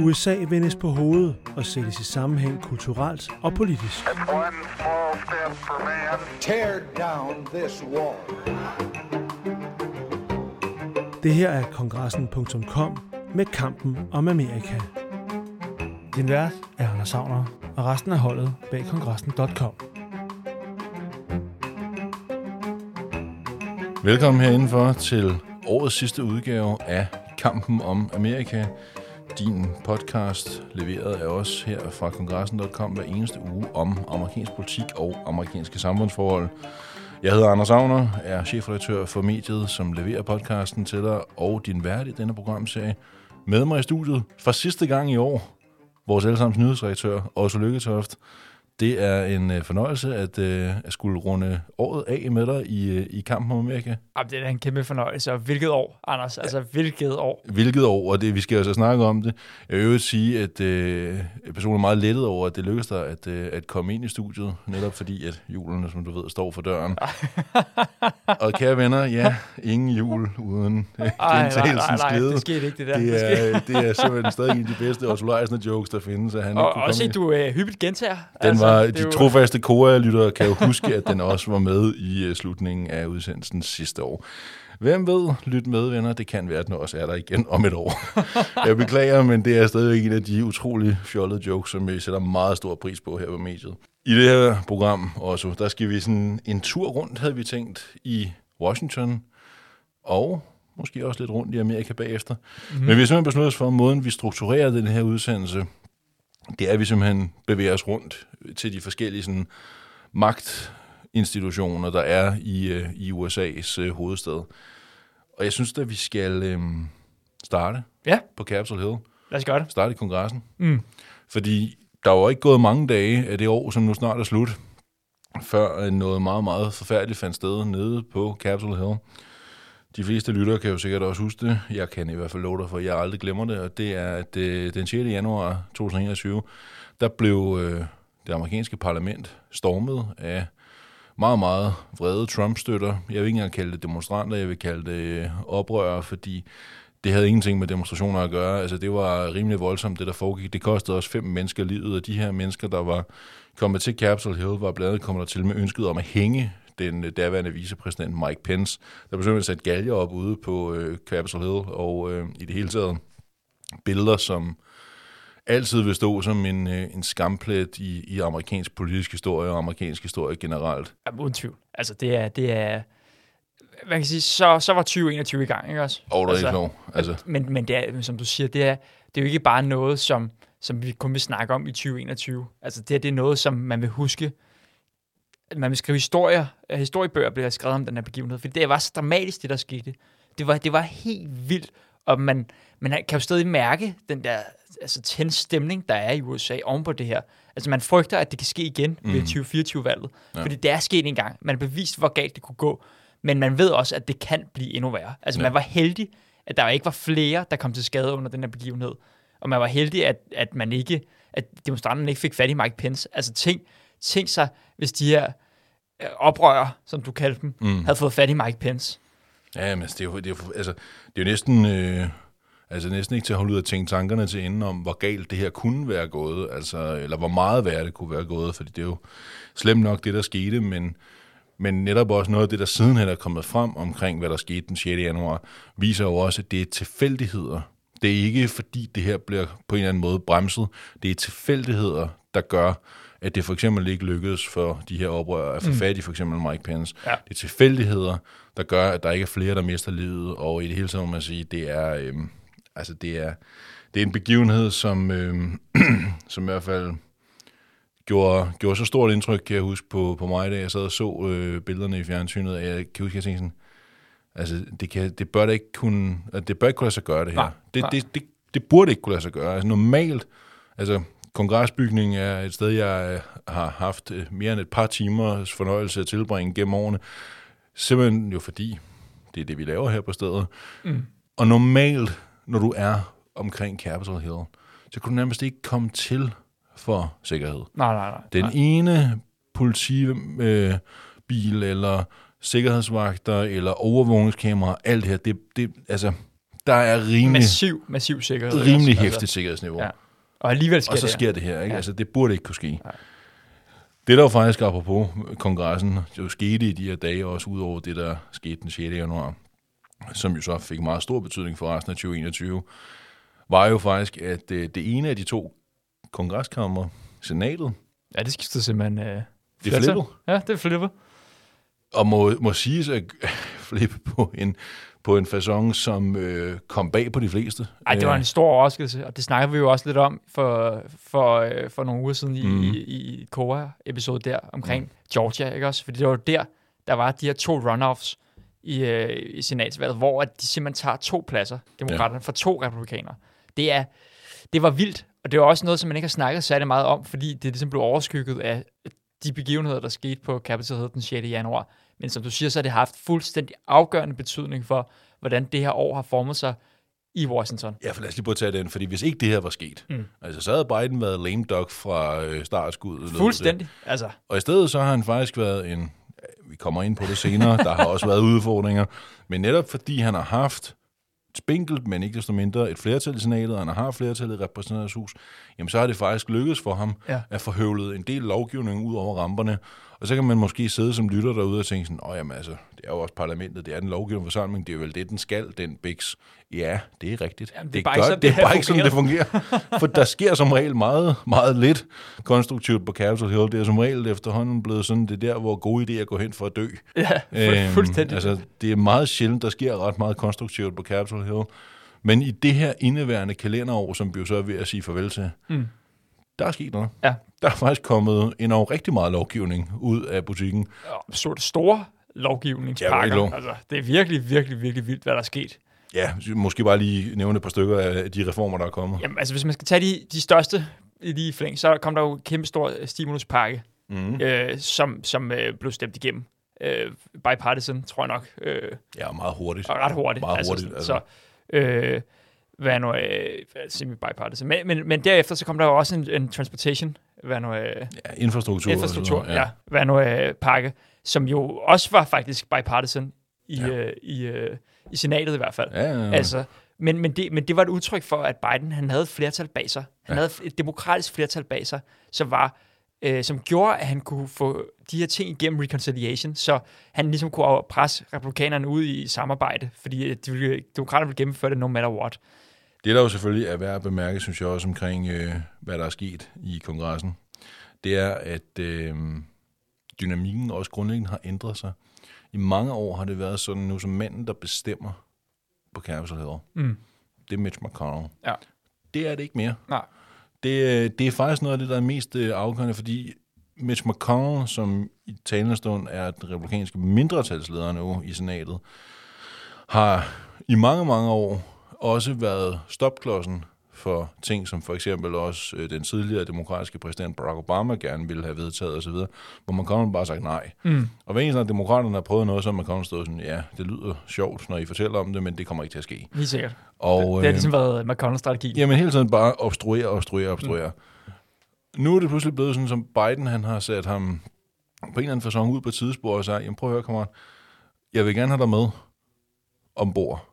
USA vendes på hovedet og sættes i sammenhæng kulturelt og politisk. Tear down this wall. Det her er kongressen.com med kampen om Amerika. Din vært er Anders Savner, og resten af holdet bag kongressen.com. Velkommen herindenfor til årets sidste udgave af Kampen om Amerika. Din podcast leveret af os her fra kongressen.com hver eneste uge om amerikansk politik og amerikanske samfundsforhold. Jeg hedder Anders Agner, er chefredaktør for mediet, som leverer podcasten til dig, og din vært i denne programserie. Med mig i studiet for sidste gang i år, vores allesammens nyhedsredaktør, Otto Lykketoft. Det er en øh, fornøjelse at, øh, at skulle runde året af med dig i, øh, i kampen om Amerika. Jamen, det er da en kæmpe fornøjelse. Og hvilket år, Anders? Altså, hvilket år? Hvilket år, og det, vi skal jo så snakke om det. Jeg vil jo sige, at øh, personen er meget lettet over, at det lykkedes dig at, øh, at komme ind i studiet, netop fordi, at julene, som du ved, står for døren. og kære venner, ja, ingen jul uden øh, gentagelsens glæde. det skete ikke, det der. Det er, det er simpelthen stadig en af de bedste Otto Leisner jokes, der findes. At han Og ikke kunne også komme at du øh, hyppigt gentager. den var, er de jo- trofaste Korea-lyttere kan jo huske, at den også var med i uh, slutningen af udsendelsen sidste år. Hvem ved, lyt med, venner, det kan være, at den også er der igen om et år. Jeg beklager, men det er stadigvæk en af de utrolig fjollede jokes, som vi sætter meget stor pris på her på mediet. I det her program også, der skal vi sådan en tur rundt, havde vi tænkt, i Washington, og måske også lidt rundt i Amerika bagefter. Mm-hmm. Men vi har simpelthen besluttet os for, måden vi strukturerer den her udsendelse, det er, at vi simpelthen bevæger os rundt til de forskellige sådan, magtinstitutioner, der er i, øh, i USA's øh, hovedstad. Og jeg synes, at vi skal øh, starte Ja, på Capitol Hill. lad os gøre det. Starte i kongressen. Mm. Fordi der var ikke gået mange dage af det år, som nu snart er slut, før øh, noget meget, meget forfærdeligt fandt sted nede på Capitol Hill. De fleste lyttere kan jo sikkert også huske det. Jeg kan i hvert fald love dig for, at jeg aldrig glemmer det. Og det er, at øh, den 6. januar 2021, der blev øh, det amerikanske parlament stormet af meget, meget vrede Trump-støtter. Jeg vil ikke engang kalde det demonstranter, jeg vil kalde det øh, oprørere, fordi det havde ingenting med demonstrationer at gøre. Altså, det var rimelig voldsomt, det der foregik. Det kostede også fem mennesker livet, og de her mennesker, der var kommet til Capitol Hill, var blandt andet kommet der til med ønsket om at hænge den øh, daværende vicepræsident Mike Pence. Der blev simpelthen sat galger op ude på øh, Capitol Hill, og øh, i det hele taget billeder, som altid vil stå som en, øh, en skamplet i, i amerikansk politisk historie og amerikansk historie generelt. Jamen, uden tvivl. Altså, det er, det er, man kan sige, så, så var 2021 i gang, ikke også? Og der altså, er ikke. Altså, Men, men det er, som du siger, det er, det er jo ikke bare noget, som, som vi kun vil snakke om i 2021. Altså, det, her, det er noget, som man vil huske. Man vil skrive historier, historiebøger bliver skrevet om den her begivenhed, for det var så dramatisk, det der skete. Det var, det var helt vildt, og man, man kan jo stadig mærke den der altså, tænds stemning, der er i USA oven på det her. Altså, man frygter, at det kan ske igen ved 2024-valget, ja. fordi det er sket en gang. Man har bevist, hvor galt det kunne gå, men man ved også, at det kan blive endnu værre. Altså, Ja. man var heldig, at der ikke var flere, der kom til skade under den her begivenhed. Og man var heldig, at, at man ikke, at demonstranterne ikke fik fat i Mike Pence. Altså, tænk, tænk sig, hvis de her øh, oprører, som du kaldte dem, mm. havde fået fat i Mike Pence. Ja, men altså, det er jo, det er jo, altså, det er jo næsten, øh, altså næsten ikke til at holde ud at tænke tankerne til inden om, hvor galt det her kunne være gået, altså, eller hvor meget værre det kunne være gået, fordi det er jo slemt nok det, der skete, men, men netop også noget af det, der sidenhen er kommet frem omkring, hvad der skete den 6. januar, viser jo også, at det er tilfældigheder. Det er ikke fordi, det her bliver på en eller anden måde bremset. Det er tilfældigheder, der gør, at det for eksempel ikke lykkedes for de her oprørere at få fat i for eksempel Mike Pence. Ja. Det er tilfældigheder, der gør, at der ikke er flere, der mister livet, og i det hele taget må man sige, det er, øhm, altså det er, det er en begivenhed, som, øhm, som i hvert fald gjorde, gjorde så stort indtryk, kan jeg huske, på, på mig, da jeg sad og så øh, billederne i fjernsynet, at jeg kan huske, at jeg tænkte sådan, altså det, kan, det bør da ikke kunne, at det bør ikke kunne lade sig gøre det her. Nej, det, nej. det, det, det burde ikke kunne lade sig gøre. Altså normalt, altså kongresbygningen er et sted, jeg øh, har haft øh, mere end et par timers fornøjelse at tilbringe gennem årene. Simpelthen jo fordi, det er det, vi laver her på stedet. Mm. Og normalt, når du er omkring Capitol Hill, så kan du nærmest ikke komme til for sikkerhed. Nej, nej, nej. Den nej. ene politibil øh, bil eller sikkerhedsvagter eller overvågningskamera, alt det her, det, det, altså, der er rimelig, Massiv, massiv sikkerhed. rimelig også, hæftigt sikkerhedsniveau. Ja. Og alligevel sker Og så det. sker det her, ikke? Ja. Altså, det burde ikke kunne ske. Nej. Det, der jo faktisk apropos kongressen, jo skete i de her dage, også ud over det, der skete den 6. januar, som jo så fik meget stor betydning for resten af 2021, var jo faktisk, at øh, det ene af de to kongreskammer, senatet, Ja, det skiftede simpelthen... Øh, det flippede. Ja, det flippet. og må, må siges at flippe på en, på en façon, som øh, kom bag på de fleste. Ej, det var Øh, en stor overraskelse, og det snakker vi jo også lidt om for, for, øh, for nogle uger siden i, mm. i, i Korea-episode der, omkring mm. Georgia, ikke også? Fordi det var der, der var de her to runoffs i, øh, i senatsvalget, hvor at de simpelthen tager to pladser, demokraterne, ja. for to republikanere. Det, er, det var vildt, og det var også noget, som man ikke har snakket særlig meget om, fordi det ligesom blev overskygget af de begivenheder, der skete på Capitol Hill den 6. januar. Men som du siger, så har det haft fuldstændig afgørende betydning for, hvordan det her år har formet sig i Washington. Ja, for lad os lige prøve at tage den, fordi hvis ikke det her var sket, mm. altså så havde Biden været lame duck fra øh, startskuddet. lød det. Fuldstændig. Altså, Og i stedet så har han faktisk været en, vi kommer ind på det senere, der har også været udfordringer, men netop fordi han har haft spinkelt, men ikke desto mindre et flertal i senatet, og han har flertallet i repræsentanternes hus, jamen så har det faktisk lykkedes for ham ja. at få høvlet en del lovgivning ud over ramperne. Og så kan man måske sidde som lytter derude og tænke sådan, åh jamen altså, det er jo også parlamentet, det er den lovgivende forsamling, det er vel det, den skal, den biks. Ja, det er rigtigt. Jamen, det er bare ikke sådan, det det er bare ikke sådan, det fungerer. For der sker som regel meget, meget lidt konstruktivt på Capitol Hill. Det er som regel efterhånden blevet sådan, det er der, hvor gode idéer går hen for at dø. ja, fu- fuldstændig. Altså, det er meget sjældent, der sker ret meget konstruktivt på Capitol Hill. Men i det her indeværende kalenderår, som vi jo så er ved at sige farvel til, Mm. Der er sket noget. Ja. Der er faktisk kommet endnu rigtig meget lovgivning ud af butikken. så store Ja, lovgivningspakker. lov. altså, det er virkelig, virkelig, virkelig vildt, hvad der er sket. Ja, måske bare lige nævne et par stykker af de reformer, der er kommet. Jamen, altså, hvis man skal tage de, de største lige i flæng, så kom der jo en kæmpe stor øh, stimuluspakke, Mm. øh, som, som øh, blev stemt igennem. Øh, bipartisan, tror jeg nok. Øh, Ja, meget hurtigt. og ret hurtigt. Meget hurtigt, altså. altså. Så, øh, hvad nu, øh, semi-bipartisan. Men, men, men derefter, så kom der jo også en, en transportation, hvad nu, øh, Ja, infrastruktur. infrastruktur, og sådan ja. noget, ja, hvad nu, øh, pakke, som jo også var faktisk bipartisan i, Ja. øh, i, øh, i senatet i hvert fald. Ja, ja, ja. Altså, men, men, det, men det var et udtryk for, at Biden han havde et flertal bag sig. Han Ja. havde et demokratisk flertal bag sig, som var øh, som gjorde, at han kunne få de her ting igennem reconciliation, så han ligesom kunne presse republikanerne ud i samarbejde, fordi øh, de ville, demokraterne ville gennemføre det no matter what. Det, der jo selvfølgelig er værd at bemærke, synes jeg også omkring, øh, hvad der er sket i kongressen, det er, at øh, dynamikken også grundlæggende har ændret sig. I mange år har det været sådan nu, som manden, der bestemmer på Capitol Hill, Mm. det er Mitch McConnell. Ja. Det er det ikke mere. Nej. Det, øh, det er faktisk noget af det, der er mest øh, afgørende, fordi Mitch McConnell, som i talende stund er den republikanske mindretalsleder nu i senatet, har i mange, mange år også været stopklodsen for ting, som for eksempel også øh, den tidligere demokratiske præsident Barack Obama gerne ville have vedtaget osv., hvor McConnell bare har sagt nej. Mm. Og hver eneste gang demokraterne har prøvet noget, så har McConnell stået sådan, ja, det lyder sjovt, når I fortæller om det, men det kommer ikke til at ske. Helt sikkert. Og, det, det har ligesom været McConnells strategi. Jamen hele tiden bare obstruere, obstruere, obstruere. Mm. Nu er det pludselig blevet sådan, som Biden han har sat ham på en eller anden fasong ud på et tidsspor og sagt, jamen prøv at høre, kammerat, jeg vil gerne have dig med ombord.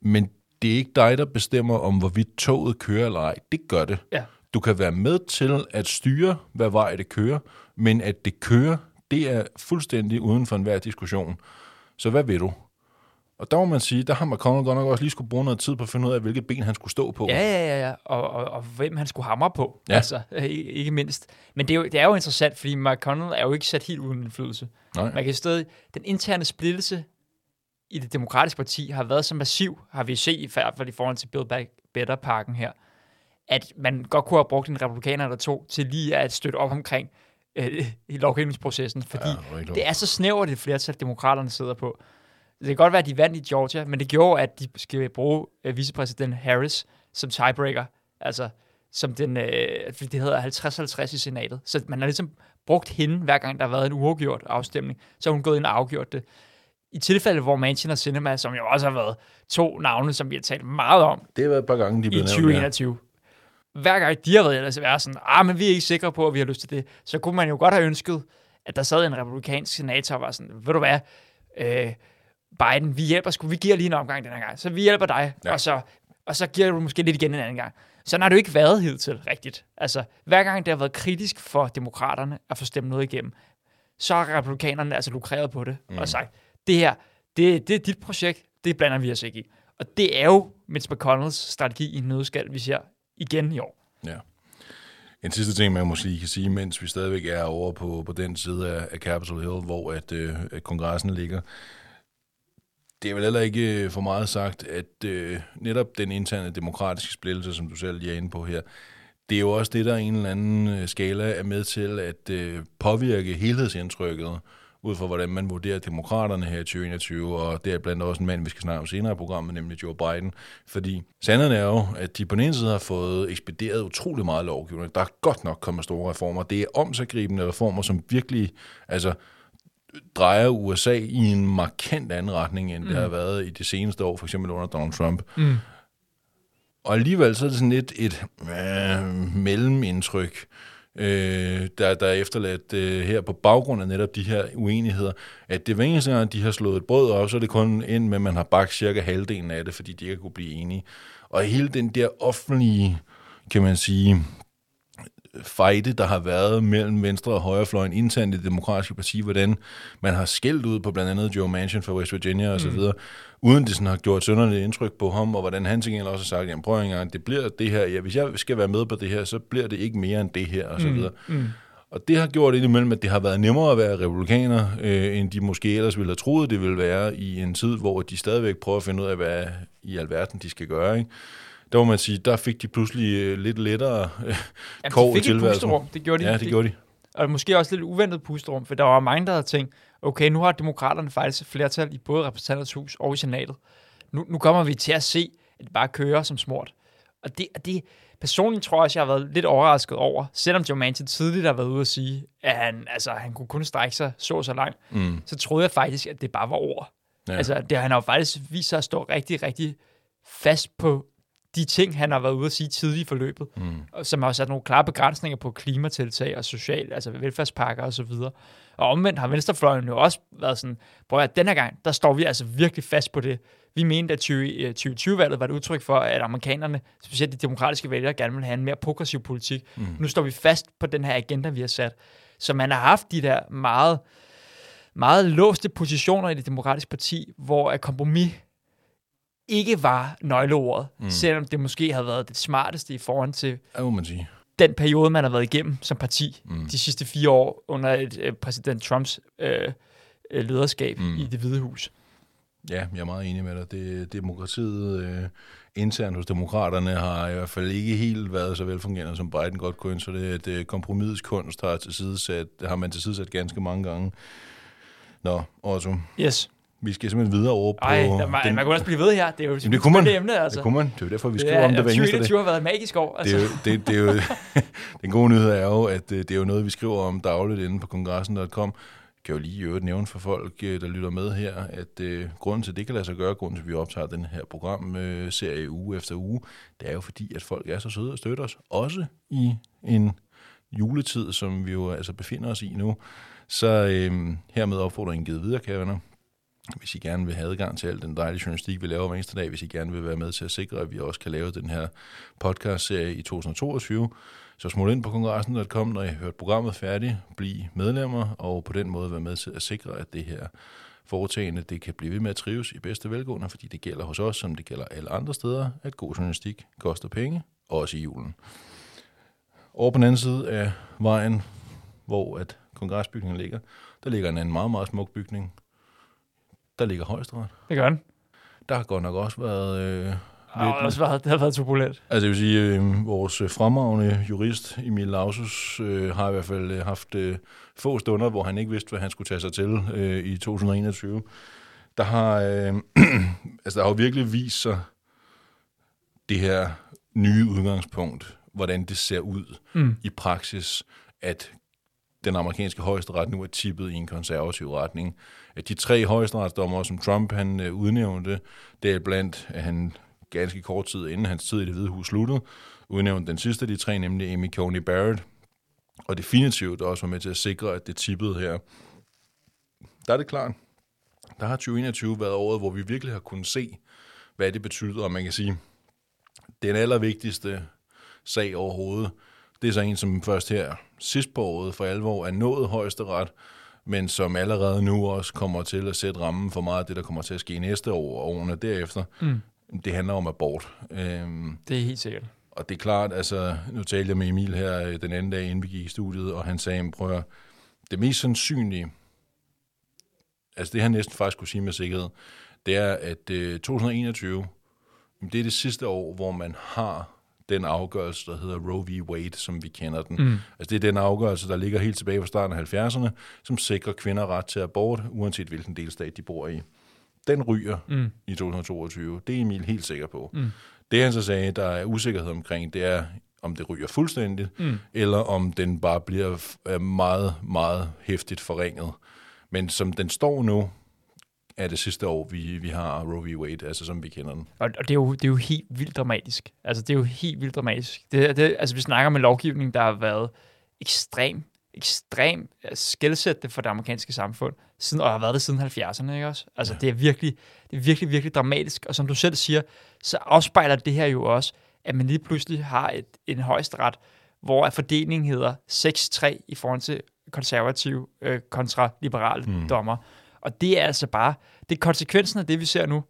Men det er ikke dig, der bestemmer om, hvorvidt toget kører eller ej. Det gør det. Ja. Du kan være med til at styre, hvad vej det kører, men at det kører, det er fuldstændig uden for enhver diskussion. Så hvad vil du? Og der må man sige, der har McConnell godt nok også lige skulle bruge noget tid på at finde ud af, hvilket ben han skulle stå på. Ja, ja, ja, ja. Og, og, og hvem han skulle hamre på, Ja. altså, ikke mindst. Men det er, jo, det er jo interessant, fordi McConnell er jo ikke sat helt uden indflydelse. Nej. Man kan stadig, den interne splittelse i det demokratiske parti har været så massiv, har vi set i hvert fald i forhold til Build Back Better-pakken her, at man godt kunne have brugt en republikaner eller to til lige at støtte op omkring øh, i lovgivningsprocessen, fordi Ja, rigtig det er så snævert et flertal, demokraterne sidder på. Det kan godt være, at de vandt i Georgia, men det gjorde, at de skal bruge øh, vicepræsident Harris som tiebreaker, altså som den, øh, fordi det hedder 50-50 i senatet. Så man har ligesom brugt hende, hver gang der har været en uafgjort afstemning, så har hun gået ind og afgjort det. I tilfælde, hvor Manchin og Sinema, som jo også har været to navne, som vi har talt meget om Det har været et par gange, de i blevet nævnt. 2021. Hver gang de har været ellers været sådan, ah, men vi er ikke sikre på, at vi har lyst til det, så kunne man jo godt have ønsket, at der sad en republikansk senator og var sådan, ved du hvad, øh, Biden, vi hjælper sgu, vi giver lige en omgang den her gang, så vi hjælper dig, Ja. ja. og, så, og så giver du måske lidt igen en anden gang. Sådan har det jo ikke været hidtil, rigtigt. Altså, hver gang det har været kritisk for demokraterne at få stemt noget igennem, så har republikanerne altså lukreret på det mm. og sagt, det her, det, det er dit projekt, det blander vi os ikke i. Og det er jo Mitch McConnells strategi i en nødskal, vi ser igen i år. Ja. En sidste ting, man måske kan sige, mens vi stadigvæk er over på, på den side af, af Capitol Hill, hvor at, øh, at kongressen ligger. Det er vel heller ikke øh, for meget sagt, at øh, netop den interne demokratiske splittelse, som du selv lige er inde på her, det er jo også det, der i en eller anden øh, skala er med til at øh, påvirke helhedsindtrykket ud fra, hvordan man vurderer demokraterne her i 2021, og det er blandt også en mand, vi skal snakke om senere i programmet, nemlig Joe Biden. Fordi sandheden er jo, at de på den ene side har fået ekspederet utrolig meget lovgivning. Der er godt nok kommet store reformer. Det er omsaggribende reformer, som virkelig altså, drejer USA i en markant anden retning, end mm. det har været i de seneste år, for eksempel under Donald Trump. Mm. Og alligevel så er det sådan lidt et øh, mellemindtryk, øh, øh, der, der er efterladt øh, her på baggrund af netop de her uenigheder, at det hver eneste gang, de har slået et brød op, så er det kun ind med, at man har bagt cirka halvdelen af det, fordi de ikke kunne blive enige. Og hele den der offentlige, kan man sige, fejde, der har været mellem venstre og højrefløjen internt i det demokratiske parti, hvordan man har skældt ud på blandt andet Joe Manchin fra West Virginia og så videre, uden det sådan har gjort synderligt indtryk på ham, og hvordan han til også har sagt, jamen prøv en gang, det bliver det her, ja, hvis jeg skal være med på det her, så bliver det ikke mere end det her, og så videre. Mm. Og det har gjort indimellem, at det har været nemmere at være republikaner, øh, end de måske ellers ville have troet, det ville være i en tid, hvor de stadigvæk prøver at finde ud af, hvad i alverden de skal gøre. Ikke? Der må man sige, der fik de pludselig øh, lidt lettere øh, Jamen, kår de i fik tilværelsen. det gjorde de. Ja, det gjorde de. Og måske også lidt uventet pusterum, for der var mange, der havde tænkt, okay, nu har demokraterne faktisk flertal i både repræsentantets hus og i senatet. Nu, nu kommer vi til at se, at det bare kører som smurt. Og det, og det personligt tror jeg også, jeg har været lidt overrasket over, selvom Joe Manchin tidligt har været ude at sige, at han, altså, han kunne kun strække sig så så langt, Mm. så troede jeg faktisk, at det bare var. Ja. Ja. Altså, det, han har jo faktisk vist sig at stå rigtig, rigtig fast på de ting, han har været ude at sige tidligt i forløbet, Mm. og som har sat nogle klare begrænsninger på klimatiltag og social, altså velfærdspakker og så videre. Og omvendt har venstrefløjen jo også været sådan, prøv at den her gang, der står vi altså virkelig fast på det. Vi mente, at 20 øh, 2020-valget var et udtryk for, at amerikanerne, specielt de demokratiske vælgere, gerne vil have en mere progressiv politik. Mm. Nu står vi fast på den her agenda, vi har sat. Så man har haft de der meget, meget låste positioner i det demokratiske parti, hvor et kompromis ikke var nøgleordet, mm. selvom det måske havde været det smarteste i forhold til Ja, må man sige. den periode, man har været igennem som parti mm. de sidste fire år under et, øh, præsident Trumps øh, øh, lederskab mm. i det hvide hus. Ja, jeg er meget enig med dig. Det, demokratiet øh, internt hos demokraterne har i hvert fald ikke helt været så velfungerende, som Biden godt kunne ønske. Så det, at øh, kompromisets kunst har, tilsidesat, har man tilsidesat ganske mange gange. Nå, Otto, Yes. Vi skal simpelthen videre over på... Ej, der, man, den, man kunne også blive ved her. Det er jo Jamen, det kunne man. et emne, altså. Det kunne man. Det er jo derfor, vi Det skriver er, om det hver eneste dag. 2021 har været et magisk år. Det Altså. er jo, det, det er jo, den gode nyhed er jo, at øh, det er jo noget, vi skriver om dagligt inde på kongressen.com. kan jo lige i øvrigt nævne for folk, øh, der lytter med her, at øh, grunden til, at det kan lade sig gøre, grunden til, at vi optager den her programserie øh, serie uge efter uge, det er jo fordi, at folk er så søde og støtter os, også i en juletid, som vi jo altså befinder os i nu. Så øh, hermed opfordringen givet videre, kære venner. Hvis I gerne vil have adgang til al den dejlige journalistik, vi laver hver eneste dag, hvis I gerne vil være med til at sikre, at vi også kan lave den her podcast-serie i 2022, så smut ind på kongressen.com, når I har hørt programmet færdigt, bliv medlemmer, og på den måde være med til at sikre, at det her foretagende, det kan blive ved med at trives i bedste velgående, fordi det gælder hos os, som det gælder alle andre steder, at god journalistik koster penge, også i julen. Over på den anden side af vejen, hvor at kongresbygningen ligger, der ligger en anden meget, meget smuk bygning. Der ligger højesteret. Det gør den. Der har godt nok også været... Øh, Det har, også været, det har været turbulent. Altså, jeg vil sige, øh, vores fremragende jurist, Emil Lausus, øh, har i hvert fald øh, haft øh, få stunder, hvor han ikke vidste, hvad han skulle tage sig til øh, i 2021. Der har, øh, altså, der har jo virkelig vist sig det her nye udgangspunkt, hvordan det ser ud mm. i praksis, at den amerikanske højesteret nu er tippet i en konservativ retning. At de tre højesteretsdommere, som Trump han øh, udnævnte, det er blandt, at han ganske kort tid inden hans tid i det hvide hus sluttede, udnævnte den sidste af de tre, nemlig Amy Coney Barrett, og definitivt også var med til at sikre, at det tippede her. Der er det klart. Der har 2021 været året, hvor vi virkelig har kunnet se, hvad det betyder, og man kan sige, den allervigtigste sag overhovedet, det er så en, som først her sidst på året for alvor er nået højesteret, men som allerede nu også kommer til at sætte rammen for meget af det, der kommer til at ske næste år og årene derefter. Mm. Det handler om abort. Øhm, Det er helt sikkert. og det er klart, altså, nu talte jeg med Emil her øh, den anden dag, inden vi gik i studiet, og han sagde, prøv at det mest sandsynlige, altså det han næsten faktisk kunne sige med sikkerhed, det er, at øh, 2021, jamen, det er det sidste år, hvor man har den afgørelse, der hedder Roe v. Wade, som vi kender den. Mm. Altså det er den afgørelse, der ligger helt tilbage fra starten af 70'erne, som sikrer kvinder ret til abort, uanset hvilken delstat de bor i. Den ryger mm. i 2022. Det er Emil helt sikker på. Mm. Det han så sagde, der er usikkerhed omkring, det er, om det ryger fuldstændigt, mm. eller om den bare bliver meget, meget hæftigt forringet. Men som den står nu, er det sidste år, vi, vi har Roe v. Wade, altså som vi kender den. Og, og det, er jo, det er jo helt vildt dramatisk. Altså, det er jo helt vildt dramatisk. Det, det, altså, vi snakker om en lovgivning, der har været ekstrem, ekstrem skældsættende for det amerikanske samfund, siden, og har været det siden 70'erne, ikke også? Altså, ja. det er virkelig, det er virkelig, virkelig dramatisk. Og som du selv siger, så afspejler det her jo også, at man lige pludselig har et, en højesteret, hvor fordelingen hedder 6-3 i forhold til konservative øh, kontra liberale mm. dommer. Og det er altså bare, det er konsekvensen af det, vi ser nu.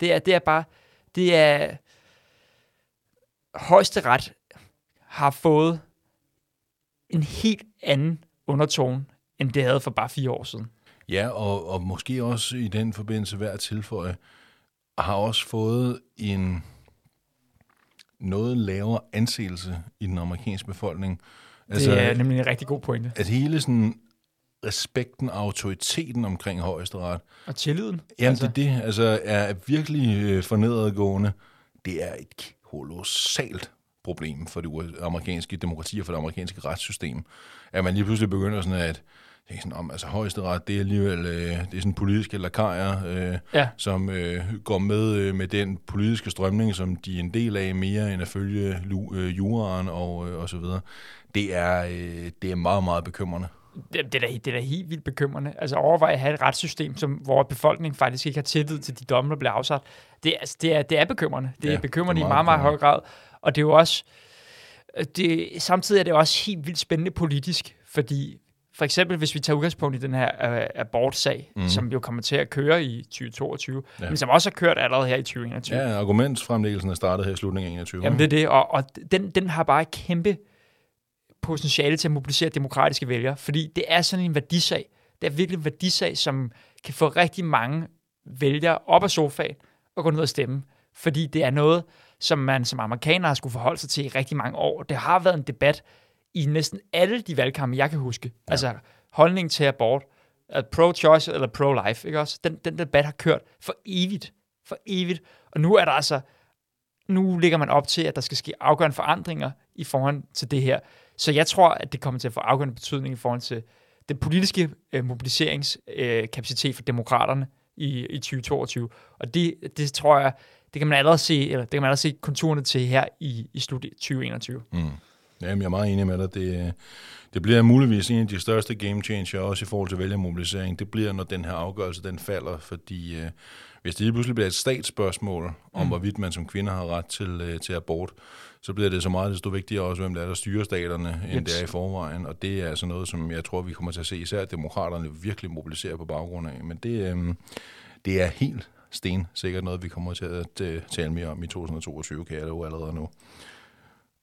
Det er, det er bare, det er, højesteret har fået en helt anden undertone, end det havde for bare fire år siden. Ja, og, og måske også i den forbindelse værd at tilføje, har også fået en noget lavere anseelse i den amerikanske befolkning. Altså, det er nemlig en rigtig god pointe. At hele sådan respekten og autoriteten omkring højesteret, Og tilliden. jamen altså. det, er det altså, er virkelig øh, for nedadgående. Det er et kolossalt problem for det amerikanske demokrati og for det amerikanske retssystem. At man lige pludselig begynder sådan at tænke sådan om, altså højesteret, det er alligevel øh, det er sådan politiske lakajer, øh, Ja. som øh, går med øh, med den politiske strømning, som de er en del af mere end at følge øh, juraen og, øh, og så videre. Det er, øh, det er meget, meget bekymrende. Det, er da, det er da helt vildt bekymrende. Altså overvej at have et retssystem, som, hvor befolkningen faktisk ikke har tillid til de domme, der bliver afsat. Det, er- altså, det, er, det er bekymrende. Det Ja, er bekymrende det er i meget meget, meget høj grad. Og det er jo også... Det, samtidig er det også helt vildt spændende politisk, fordi for eksempel, hvis vi tager udgangspunkt i den her uh, abortsag, mm. som jo kommer til at køre i 2022, Mhm. Ja. men som også har kørt allerede her i 2021. Ja, argumentsfremlæggelsen er startet her i slutningen af 21. Jamen det er det, og, og den, den har bare kæmpe potentiale til at mobilisere demokratiske vælgere, fordi det er sådan en værdisag. Det er virkelig en værdisag, som kan få rigtig mange vælgere op af sofaen og gå ned og stemme, fordi det er noget, som man som amerikaner har skulle forholde sig til i rigtig mange år. Det har været en debat i næsten alle de valgkampe, jeg kan huske. Ja. Altså holdning til abort, at pro-choice eller pro-life, ikke også? Den, den debat har kørt for evigt. For evigt. Og nu er der altså nu ligger man op til, at der skal ske afgørende forandringer i forhold til det her. Så jeg tror, at det kommer til at få afgørende betydning i forhold til den politiske øh, mobiliseringskapacitet øh, for demokraterne i, i 2022. Og det, det tror jeg, det kan man allerede se, eller det kan man allerede se konturerne til her i, i slut 2021. Mm. Jamen, jeg er meget enig med dig. Det, det bliver muligvis en af de største game changer, også i forhold til vælgermobilisering. Det bliver, når den her afgørelse den falder, fordi øh, hvis det lige pludselig bliver et statsspørgsmål om, mm. hvorvidt man som kvinde har ret til, øh, til abort, så bliver det så meget desto vigtigere også, hvem der er, der styrer staterne, end Jeps. det er i forvejen. Og det er altså noget, som jeg tror, vi kommer til at se især demokraterne virkelig mobilisere på baggrund af. Men det, øh, det er helt sten sikkert noget, vi kommer til at øh, tale mere om i 2022, kan jeg jo allerede nu.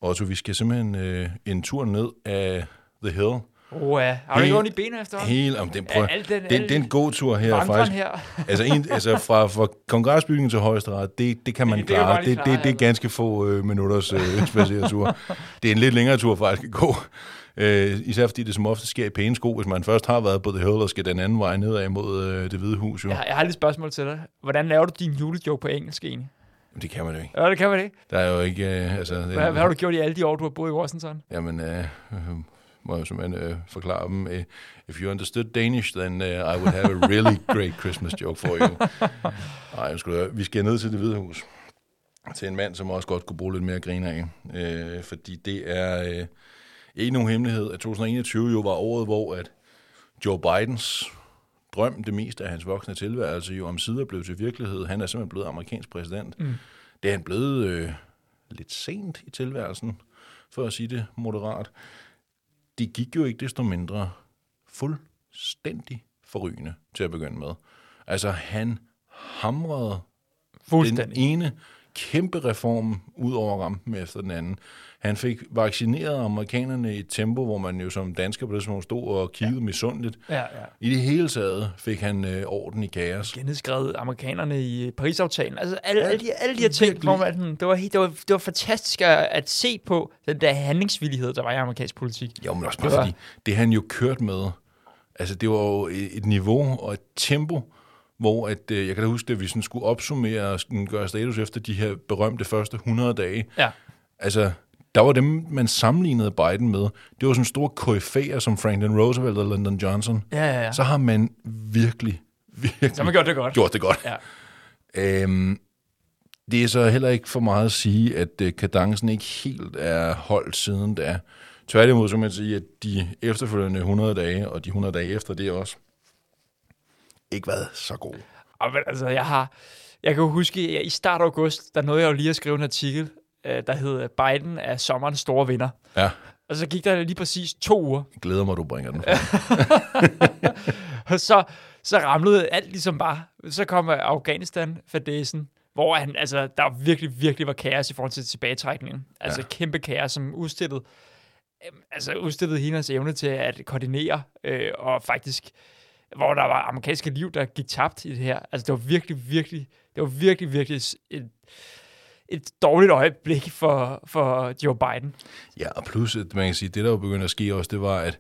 Og så vi skal simpelthen øh, en tur ned af The Hill. Oh, ja. Har du ikke ondt i benene efterhånden? Hele, om den, prøv, Ja, al den- det, al det er en god tur her, faktisk. her. altså, en, altså fra, fra kongresbygningen til højesteret, det, det kan man Det klare. Det, klare, det, det er ganske få øh, minutters øh, spaceretur. det er en lidt længere tur faktisk at gå. Øh, især fordi det som ofte sker i pæne sko, hvis man først har været på The Hill og skal den anden vej nedad mod øh, det hvide hus. Jo. Jeg, har- jeg har lige et spørgsmål til dig. Hvordan laver du din julejoke på engelsk egentlig? Men det kan man jo ikke. Ja, det kan man ikke. Der er jo ikke... Øh, altså, det, Hvad, hvad har du gjort i alle de år, du har boet i Washington? Jamen, øh, øh, må jeg simpelthen øh, forklare dem. Øh, if you understood Danish, then uh, I would have a really great Christmas joke for you. Nej, skal du høre. vi skal ned til det hvide hus. Til en mand, som også godt kunne bruge lidt mere grin af. Øh, fordi det er øh, ikke nogen hemmelighed, at 2021 jo var året, hvor at Joe Bidens drøm, det meste af hans voksne tilværelse, jo om sider blev til virkelighed. Han er simpelthen blevet amerikansk præsident. Mm. Det er han blevet øh, lidt sent i tilværelsen, for at sige det moderat. Det gik jo ikke desto mindre fuldstændig forrygende til at begynde med. Altså, han hamrede den ene kæmpe reform ud over rampen efter den anden. Han fik vaccineret amerikanerne i et tempo, hvor man jo som dansker på det tidspunkt stod og kiggede ja. misundeligt. Ja, ja. I det hele taget fik han øh, orden i kaos. Genudskrevet amerikanerne i Paris-aftalen. Altså alle, alle, de, alle de her ting, hvor man, sådan- det, var, helt- det, var, det var fantastisk at, se på den der handlingsvillighed, der var i amerikansk politik. Jo, men også bare Det var- fordi, det han jo kørt med, altså det var jo et niveau og et tempo, hvor at, øh, jeg kan da huske, at vi sådan skulle opsummere og sådan gøre status efter de her berømte første 100 dage. Ja. Altså, der var dem, man sammenlignede Biden med. Det var sådan store koryfæer som Franklin Roosevelt og Lyndon Johnson. Ja, ja, ja. Så har man virkelig, virkelig Så man gjort det godt. gjort det godt. Ja. Øhm, det er så heller ikke for meget at sige, at øh, kadencen ikke helt er holdt siden da. Tværtimod så man sige, at de efterfølgende 100 dage, og de 100 dage efter det også, ikke været så gode. Og, men, altså, jeg har... Jeg kan jo huske, at i start af august, der nåede jeg jo lige at skrive en artikel, øh, der hed Biden er sommerens store vinder. Ja, Og så gik der lige præcis to uger, jeg glæder mig, du bringer den. og så, så ramlede alt ligesom bare. Så kom Afghanistan fadesen, hvor han, altså, der virkelig, virkelig var kaos i forhold til tilbagetrækningen. Altså Ja. kæmpe kaos, som udstillede, altså udstillede hendes evne til at koordinere, øh, og faktisk, hvor der var amerikanske liv, der gik tabt i det her. Altså det var virkelig, virkelig, det var virkelig, virkelig et, et dårligt øjeblik for, for Joe Biden. Ja, og plus, at man kan sige, det der jo begyndte at ske også, det var, at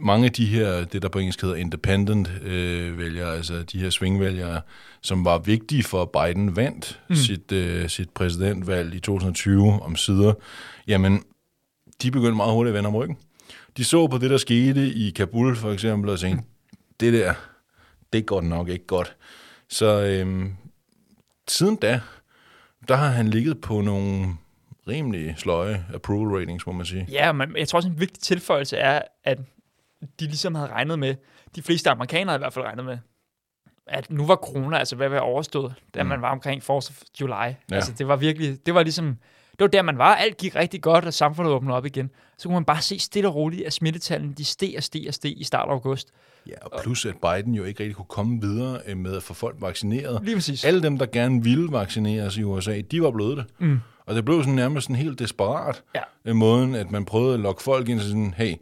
mange af de her, det der på engelsk hedder independent øh, vælgere, altså de her svingvælgere, som var vigtige for, at Biden vandt mm. sit, øh, sit præsidentvalg i 2020 om sider, jamen, de begyndte meget hurtigt at vende om ryggen. De så på det, der skete i Kabul for eksempel, og tænkte, det der, det går nok ikke godt. Så øhm, siden da, der har han ligget på nogle rimelig sløje approval ratings, må man sige. Ja, men jeg tror også, en vigtig tilføjelse er, at de ligesom havde regnet med, de fleste amerikanere i hvert fald regnet med, at nu var corona altså ved at overstået, da mm. man var omkring 4th of July. Ja. Altså det var virkelig, det var ligesom, det var der man var, alt gik rigtig godt, og samfundet åbnede op igen. Så kunne man bare se stille og roligt, at smittetallene, de steg og steg og steg i start af august. Ja, og plus at Biden jo ikke rigtig kunne komme videre øh, med at få folk vaccineret. Lige præcis. Alle dem, der gerne ville vaccineres i USA, de var blevet det. Mm. Og det blev sådan nærmest sådan helt desperat Ja. øh, måden, at man prøvede at lokke folk ind til sådan, hey,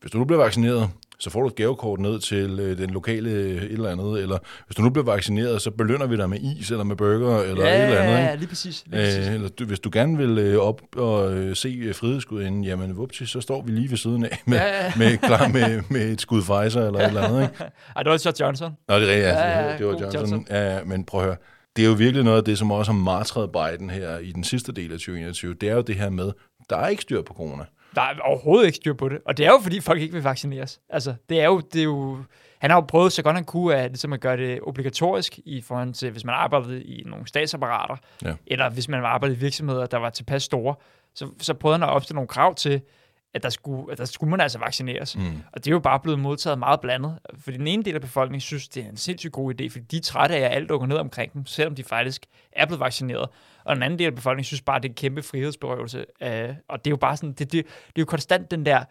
hvis du nu bliver vaccineret, så får du et gavekort ned til øh, den lokale øh, et eller andet, eller hvis du nu bliver vaccineret, så belønner vi dig med is eller med burger eller ja, et eller andet. ja, ja, lige præcis. Lige præcis. Øh, eller du, hvis du gerne vil øh, op og øh, se frihedsgudinden, jamen vupti, så står vi lige ved siden af med, Ja, ja. med, klar med, med et skud Pfizer eller et eller andet. Ikke? Ej, det var så Johnson. Nå, det er rigtigt, Ja, ja, ja, det, var Johnson. Johnson. Ja, ja, men prøv at høre. Det er jo virkelig noget af det, som også har martret Biden her i den sidste del af 2021. Det er jo det her med, der er ikke styr på corona. Der er overhovedet ikke styr på det. Og det er jo, fordi folk ikke vil vaccineres. Altså, det er jo... Det er jo han har jo prøvet så godt han kunne at, ligesom at gøre det obligatorisk i forhold til, hvis man arbejdede i nogle statsapparater, Ja. eller hvis man arbejdede i virksomheder, der var tilpas store, så, så prøvede han at opstille nogle krav til, at der skulle, at der skulle man altså vaccineres. Mm. Og det er jo bare blevet modtaget meget blandet. Fordi den ene del af befolkningen synes, det er en sindssygt god idé, fordi de er trætte af, at alt lukker ned omkring dem, selvom de faktisk er blevet vaccineret. Og den anden del af befolkningen synes bare, det er en kæmpe frihedsberøvelse. Øh, og det er jo bare sådan, det, det, det er jo konstant den der,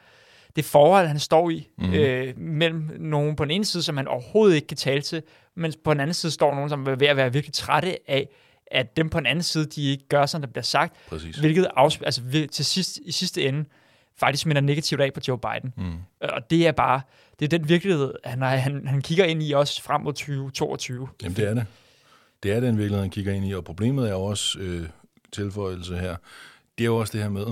det forhold, han står i, mm. øh, mellem nogen på den ene side, som han overhovedet ikke kan tale til, mens på den anden side står nogen, som er ved at være virkelig trætte af, at dem på den anden side, de ikke gør, som der bliver sagt, Præcis. hvilket afsp- altså, til sidst, i sidste ende faktisk smitter negativt af på Joe Biden. Mm. Og det er bare, det er den virkelighed, han, han, han kigger ind i også frem mod 2022. Jamen, det er det. Det er den virkelighed, han kigger ind i. Og problemet er også øh, tilføjelse her. Det er jo også det her med,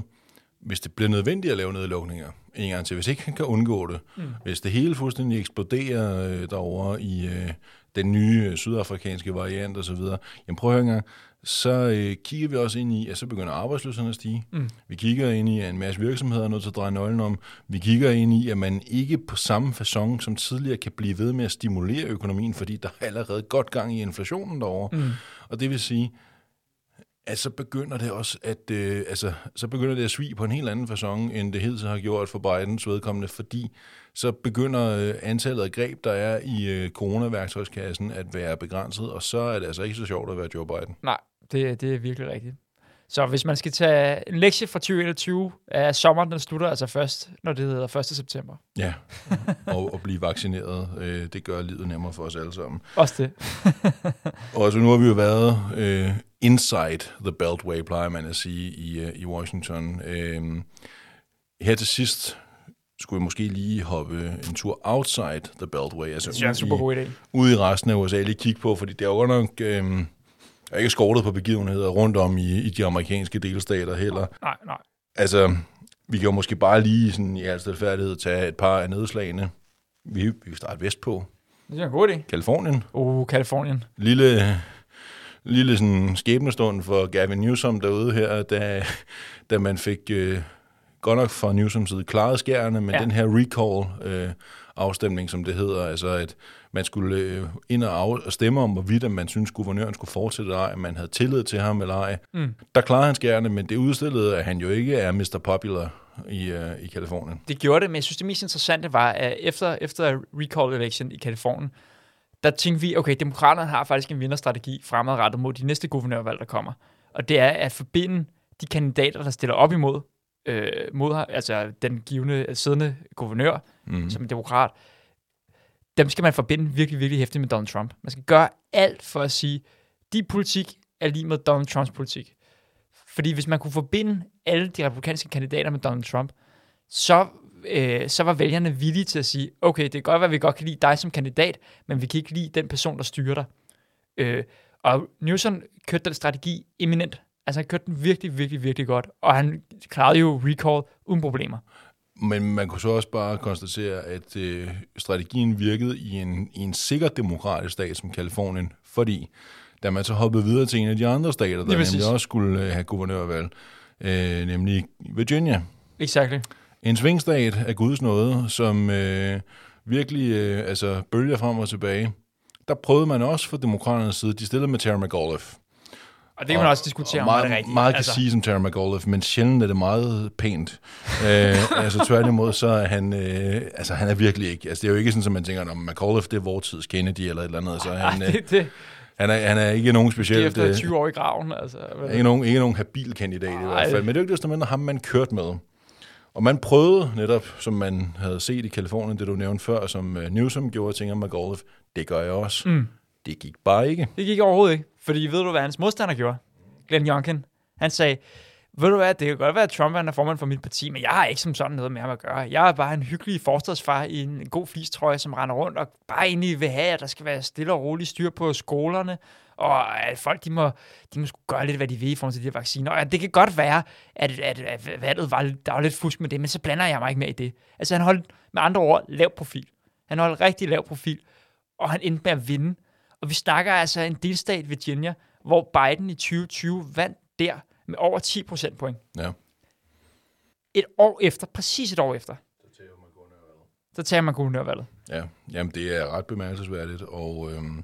hvis det bliver nødvendigt at lave nedlukninger en gang til, hvis ikke han kan undgå det, mm. hvis det hele fuldstændig eksploderer øh, derovre i øh, den nye øh, sydafrikanske variant osv., jamen prøv at høre en gang, så øh, kigger vi også ind i, at så begynder arbejdsløsheden at stige. Mm. Vi kigger ind i, at en masse virksomheder er nødt til at dreje nøglen om. Vi kigger ind i, at man ikke på samme façon som tidligere kan blive ved med at stimulere økonomien, fordi der er allerede godt gang i inflationen derovre. Mm. Og det vil sige, at så begynder det også at, øh, altså, så begynder det at svige på en helt anden façon, end det hidtil har gjort for Bidens vedkommende, fordi så begynder øh, antallet af greb, der er i øh, coronaværktøjskassen, at være begrænset, og så er det altså ikke så sjovt at være Joe Biden. Nej, det, det er virkelig rigtigt. Så hvis man skal tage en lektie fra 2021, er sommeren, den slutter altså først, når det hedder 1. september. Ja, og at blive vaccineret, øh, det gør livet nemmere for os alle sammen. Også det. Og altså, nu har vi jo været øh, inside the Beltway, plejer man at sige, i, øh, i Washington. Øh, her til sidst skulle vi måske lige hoppe en tur outside the Beltway. Altså Det er en super god idé. i, ude i resten af USA lige kigge på, fordi det er jo nok... Øh, er ikke skortet på begivenheder rundt om i, i de amerikanske delstater heller. Nej, nej. Altså, vi kan jo måske bare lige sådan, i al stilfærdighed tage et par af nedslagene. Vi, vi kan starte vestpå. Det er en god idé. Kalifornien. Uh, Kalifornien. Lille, lille sådan skæbnestund for Gavin Newsom derude her, da, da man fik øh, godt nok fra Newsoms side klaret skærene, men ja. den her recall øh, afstemning, som det hedder, altså at man skulle øh, ind og, af, og stemme om, hvorvidt man synes, guvernøren skulle fortsætte eller ej, at man havde tillid til ham eller ej. Mm. Der klarede han skærene, men det udstillede, at han jo ikke er Mr. Popular i, øh, i Kalifornien. Det gjorde det, men jeg synes, det mest interessante var, at efter, efter recall election i Kalifornien, der tænkte vi, okay, demokraterne har faktisk en vinderstrategi fremadrettet mod de næste guvernørvalg, der kommer. Og det er at forbinde de kandidater, der stiller op imod øh, mod, altså den givende siddende guvernør, Mm. som en demokrat, dem skal man forbinde virkelig, virkelig hæftigt med Donald Trump. Man skal gøre alt for at sige, de politik er lige med Donald Trumps politik. Fordi hvis man kunne forbinde alle de republikanske kandidater med Donald Trump, så, øh, så var vælgerne villige til at sige, okay, det kan godt være, at vi godt kan lide dig som kandidat, men vi kan ikke lide den person, der styrer dig. Øh, og Newsom kørte den strategi eminent. Altså han kørte den virkelig, virkelig, virkelig godt. Og han klarede jo recall uden problemer. Men man kunne så også bare konstatere, at øh, strategien virkede i en, i en sikker demokratisk stat som Kalifornien, fordi da man så hoppede videre til en af de andre stater, der Lige præcis. nemlig også skulle øh, have guvernørvalg, øh, nemlig Virginia. Exactly. En svingstat af Guds nåde, som øh, virkelig øh, altså, bølger frem og tilbage. Der prøvede man også fra demokraternes side, de stillede med Terry McAuliffe. Og det kan man også diskutere, om meget, det er rigtigt. Meget kan altså. sige som Terry McAuliffe, men sjældent er det meget pænt. øh, altså tværtimod, så er han, øh, altså han er virkelig ikke, altså det er jo ikke sådan, at man tænker, at McAuliffe, det er vores tids Kennedy eller et eller andet, så han, Ej, øh, det, det, han, er, han er ikke nogen det er efter øh, 20 år i graven. Altså. ikke nogen, ikke nogen habil kandidat i hvert fald, men det er jo ikke mindre ham, man kørte med. Og man prøvede netop, som man havde set i Kalifornien, det du nævnte før, som uh, Newsom gjorde, tænker McAuliffe, det gør jeg også. Mm. Det gik bare ikke. Det gik overhovedet ikke, fordi ved du, hvad hans modstander gjorde? Glenn Youngkin. Han sagde, ved du hvad, det kan godt være, at Trump han er formand for mit parti, men jeg har ikke som sådan noget med ham at gøre. Jeg er bare en hyggelig forstadsfar i en god flistrøje, som render rundt og bare egentlig vil have, at der skal være stille og roligt styr på skolerne, og at folk de må, de må gøre lidt, hvad de vil i forhold til de her vacciner. Og det kan godt være, at, at, at valget var, der var lidt fusk med det, men så blander jeg mig ikke mere i det. Altså han holdt med andre ord lav profil. Han holdt rigtig lav profil, og han endte med at vinde. Og vi snakker altså en delstat Virginia, hvor Biden i 2020 vandt der med over 10 procentpoint. Ja. Et år efter, præcis et år efter, så tager man guvernørvalget. Ja, jamen det er ret bemærkelsesværdigt, og øhm,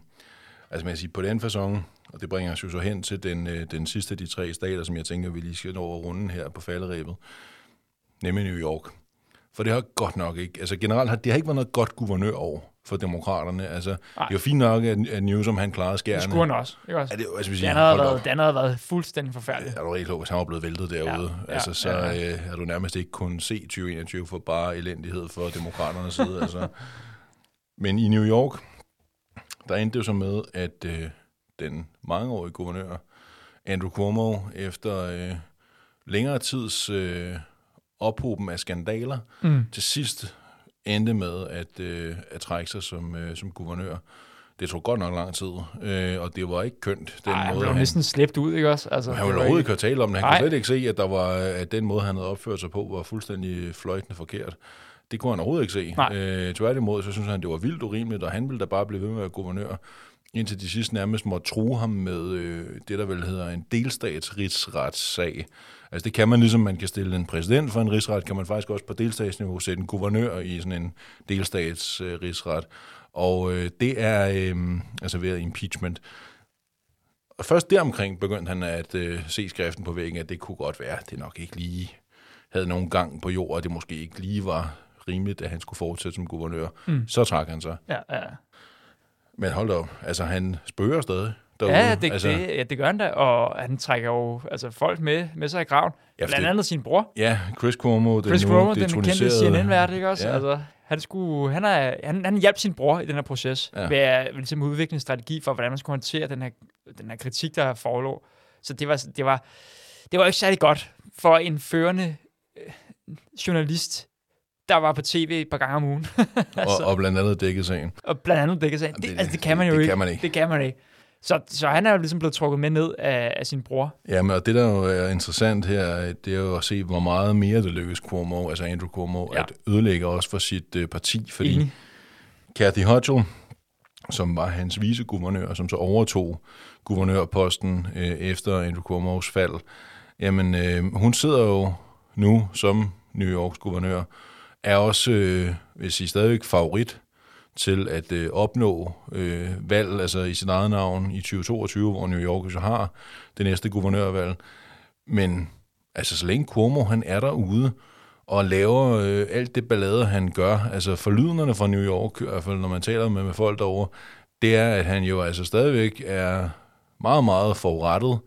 altså man kan sige, på den façon, og det bringer os jo så hen til den, øh, den sidste af de tre stater, som jeg tænker, vi lige skal nå over runden her på falderæbet, nemlig New York. For det har godt nok ikke, altså generelt har det har ikke været noget godt guvernørår for demokraterne. Altså, det er jo fint nok, at, at Newsom han klarede skærene. Det skulle han også. Ikke også? Er det, altså, vi Den havde, været, den havde været fuldstændig forfærdelig. Er du rigtig klog, hvis han var blevet væltet derude? Ja, altså, ja, så ja. øh, har du nærmest ikke kun se 2021 for bare elendighed for demokraternes side. altså. Men i New York, der endte det jo så med, at øh, den mangeårige guvernør, Andrew Cuomo, efter øh, længere tids øh, ophoben af skandaler, Mm. til sidst endte med at, øh, at trække sig som, øh, som guvernør. Det tog godt nok lang tid, øh, og det var ikke kønt, den Ej, han måde, blev næsten slæbt ud, ikke også? Altså, han ville var overhovedet ikke- høre tale om det. Han Nej. kunne slet ikke se, at, der var, at den måde, han havde opført sig på, var fuldstændig fløjtende forkert. Det kunne han overhovedet ikke se. Nej. Øh, tværtimod, så synes han, det var vildt urimeligt, og han ville da bare blive ved med at være guvernør. indtil de sidst nærmest måtte true ham med øh, det, der vel hedder en delstatsrigsretssag. Altså det kan man ligesom, man kan stille en præsident for en rigsret, kan man faktisk også på delstatsniveau sætte en guvernør i sådan en delstatsrigsret. Og øh, det er øh, altså ved impeachment. Og først deromkring begyndte han at øh, se skriften på væggen, at det kunne godt være, det nok ikke lige havde nogen gang på jord, og det måske ikke lige var rimeligt, at han skulle fortsætte som guvernør. Mm. Så trak han sig. Ja, ja. Men hold da op, altså han spørger stadig derude. Ja, det, altså, det, ja, det gør han da, og han trækker jo altså, folk med, med sig i graven. Ja, Blandt det- andet sin bror, Ja, Chris Cuomo, den Chris nu Cuomo, den kendte CNN-vært, ikke også? Ja. Altså, han, skulle, han, er, han, han hjalp sin bror i den her proces, Ja. ved at ligesom udvikle en strategi for, hvordan man skulle håndtere den her, den her kritik, der forelå. Så det var, det var, det var ikke særlig godt for en førende øh, journalist, der var på tv et par gange om ugen. og, og blandt andet dækket sagen. Og blandt andet dække sig. Det, det- det, altså, det kan man jo det ikke. kan man ikke. Det kan man ikke. Så, så han er jo ligesom blevet trukket med ned af, af sin bror. Jamen, og det der jo er interessant her, det er jo at se, hvor meget mere det lykkes Cuomo, altså Andrew Cuomo, ja. At ødelægge også for sit øh, parti, fordi Enig. Kathy Hochul, som var hans viceguvernør, som så overtog guvernørposten øh, efter Andrew Cuomos fald, jamen øh, hun sidder jo nu som New Yorks guvernør, er også, øh, vil sige, stadigvæk favorit til at øh, opnå øh, valg, altså i sit eget navn i 2022, hvor New York så har det næste guvernørvalg. Men altså, så længe Cuomo han er derude og laver øh, alt det ballade, han gør, altså forlydenderne fra New York, i hvert fald når man taler med, med folk derovre, det er, at han jo altså stadigvæk er meget, meget forurettet,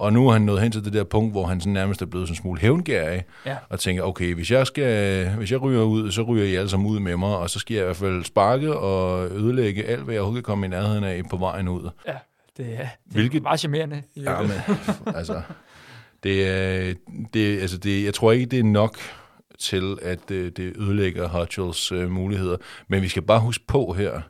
og nu er han nået hen til det der punkt, hvor han sådan nærmest er blevet sådan en smule hævngærig, Ja. og tænker, okay, hvis jeg, skal, hvis jeg ryger ud, så ryger I alle sammen ud med mig, og så skal jeg i hvert fald sparke og ødelægge alt, hvad jeg overhovedet kan komme i nærheden af på vejen ud. Ja, det, er- det Hvilket- er meget charmerende. Ja, men, altså, det er, det, altså det, jeg tror ikke, det er nok til, at øh, det ødelægger Hutchels øh, muligheder. Men vi skal bare huske på her,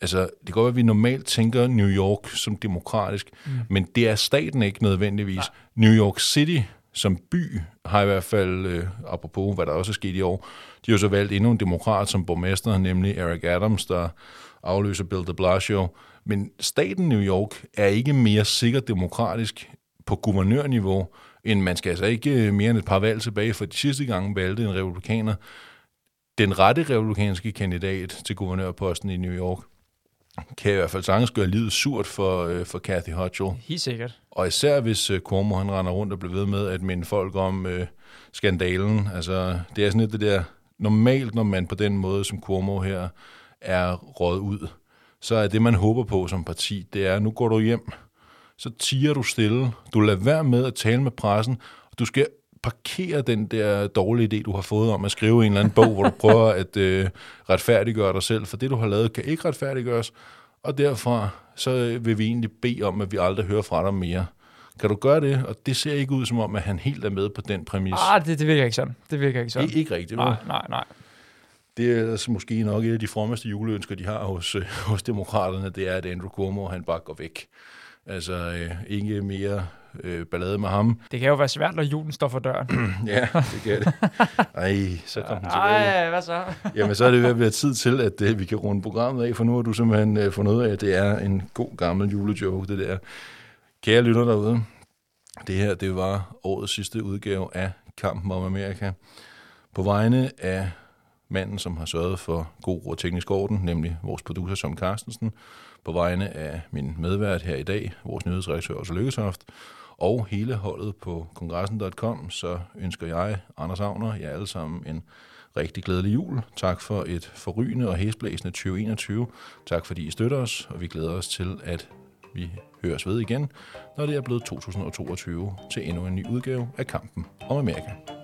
altså det kan godt være, at vi normalt tænker New York som demokratisk, mm. men det er staten ikke nødvendigvis. Nej. New York City som by har i hvert fald, øh, apropos hvad der også er sket i år, de har så valgt endnu en demokrat som borgmester, nemlig Eric Adams, der afløser Bill de Blasio. Men staten New York er ikke mere sikkert demokratisk på guvernørniveau, end man skal altså ikke øh, mere end et par valg tilbage, for de sidste gange valgte en republikaner den rette republikanske kandidat til guvernørposten i New York, kan i hvert fald sagtens gøre livet surt for, øh, for Kathy Hochul. Helt sikkert. Og især hvis øh, Cuomo han render rundt og bliver ved med at minde folk om øh, skandalen. Altså, det er sådan lidt det der, normalt når man på den måde som Cuomo her er råd ud, så er det, man håber på som parti, det er, nu går du hjem, så tiger du stille, du lader være med at tale med pressen, og du skal parkere den der dårlige idé, du har fået om at skrive en eller anden bog, hvor du prøver at øh, retfærdiggøre dig selv, for det, du har lavet, kan ikke retfærdiggøres, og derfra så vil vi egentlig bede om, at vi aldrig hører fra dig mere. Kan du gøre det? Og det ser ikke ud som om, at han helt er med på den præmis. Ah, det, det virker ikke sådan. Det virker ikke sådan. I, ikke rigtigt. Nej, nej, nej. Det er altså måske nok et af de frommeste juleønsker, de har hos, øh, hos demokraterne, det er, at Andrew Cuomo, han bare går væk. Altså, øh, ikke mere øh, ballade med ham. Det kan jo være svært, når julen står for døren. Ja, det kan det. Ej, så kom han tilbage. Ej, hvad så? Jamen, så er det ved at være tid til, at øh, vi kan runde programmet af, for nu har du simpelthen øh, fundet ud af, at det er en god gammel julejoke, det der. Kære lytter derude, det her, det var årets sidste udgave af Kampen om Amerika. På vegne af manden, som har sørget for god og teknisk orden, nemlig vores producer Tom Carstensen, på vegne af min medvært her i dag, vores nyhedsredaktør Også Lykketoft, og hele holdet på kongressen.com, så ønsker jeg, Anders Agner, jer alle sammen en rigtig glædelig jul. Tak for et forrygende og hæsblæsende 2021. Tak fordi I støtter os, og vi glæder os til, at vi høres ved igen, når det er blevet 2022 til endnu en ny udgave af Kampen om Amerika.